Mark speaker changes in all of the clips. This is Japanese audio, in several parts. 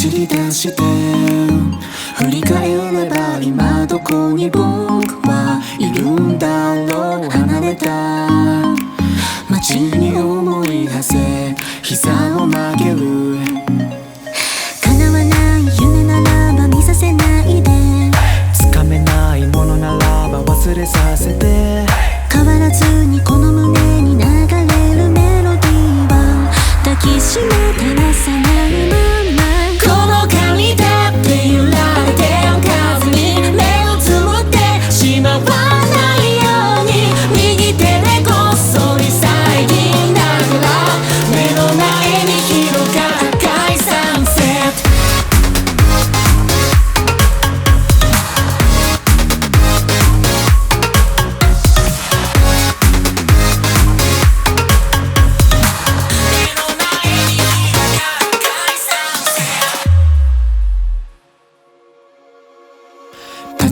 Speaker 1: 走り出して振り返れば今どこに僕はいるんだろう離れた。街に思い馳せ膝を曲げる叶わない夢ならば見させないで。
Speaker 2: つかめないものならば忘れさせて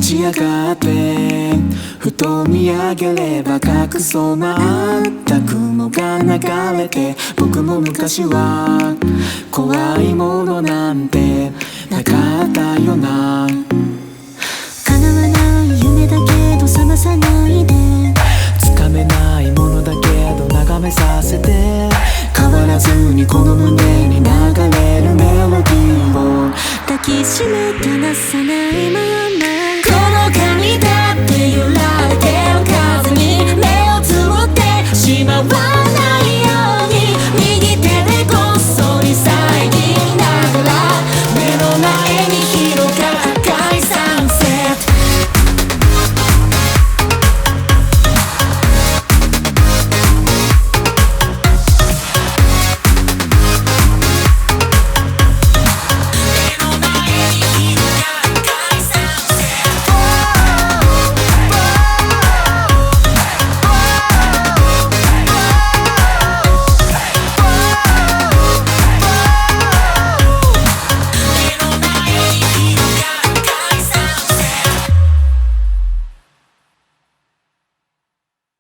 Speaker 1: ち上がっ
Speaker 2: て
Speaker 1: ふ
Speaker 2: と見
Speaker 1: 上げれば隠そうった雲が流れて僕も昔は怖いも
Speaker 2: のな
Speaker 1: ん
Speaker 2: て
Speaker 1: なかったよ
Speaker 2: な。
Speaker 1: 叶わない夢だけど覚まさないで。
Speaker 2: つかめないものだけど眺めさせて
Speaker 1: 変わらずにこの胸に流れるメロディー
Speaker 2: を。
Speaker 1: 抱きしめて離さないまま我爸